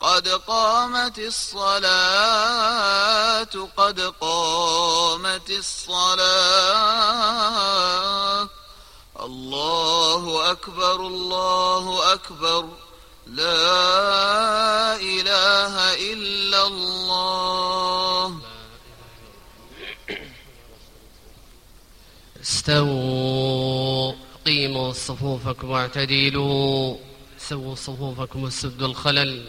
قد قامت الصلاة قد قامت الصلاة. الله أكبر الله أكبر. لا إله إلا الله. استووا قيموا صفوفكم واعتدلوا سووا صفوفكم وسدوا الخلل.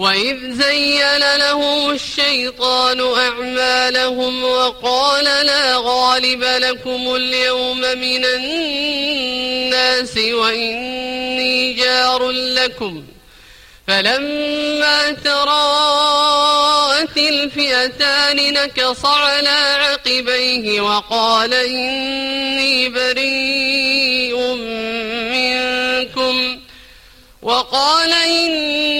وإذ زين لهم الشيطان أعمالهم وقال لا غالب لكم اليوم من الناس وإني جار لكم فلما تراءت الفئتان نكص على عقبيه وقال إني بريء منكم وقال إني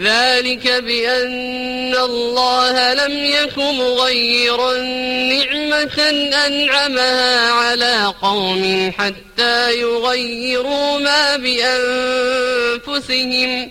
ذلك بأن الله لم يك مغيرا نعمة أنعمها على قوم حتى يغيروا ما بأنفسهم.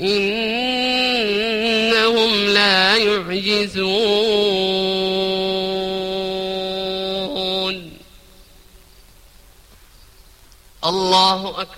إنهم لا يعجزون. الله أكبر.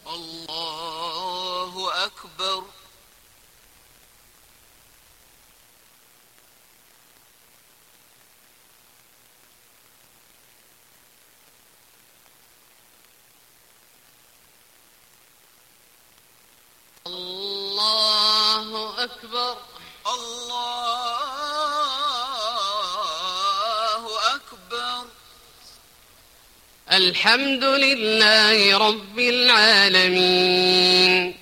الله أكبر الله أكبر الله أكبر الحمد لله رب العالمين.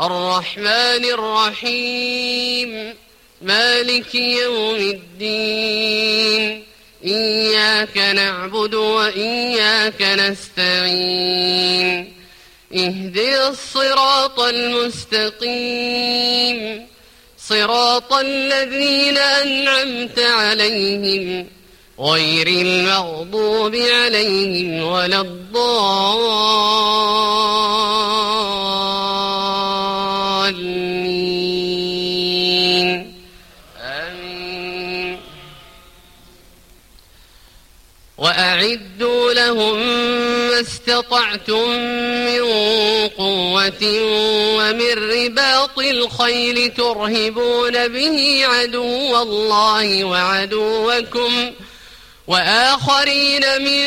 الرحمن الرحيم. مالك يوم الدين. إياك نعبد وإياك نستعين. اهدنا الصراط المستقيم. صراط الذين أنعمت عليهم. غير المغضوب عليهم ولا الضالين. آمين. وأعدوا لهم ما استطعتم من قوة ومن رباط الخيل ترهبون به عدو الله وعدوكم وآخرين من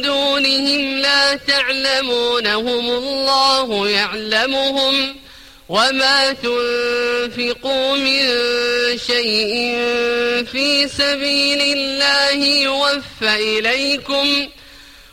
دونهم لا تعلمونهم الله يعلمهم وما تنفقوا من شيء في سبيل الله يوفى إليكم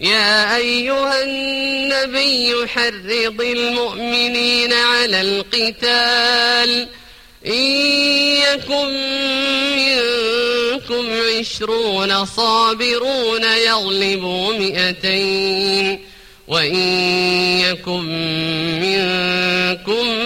يا أيها النبي حرض المؤمنين على القتال. إن يكن منكم عشرون صابرون يغلبوا مئتين. وإن يكن منكم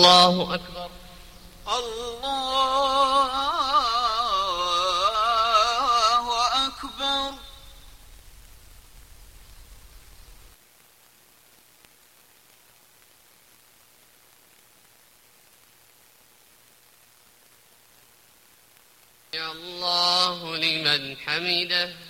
الله أكبر. الله أكبر. يا الله لمن حمده.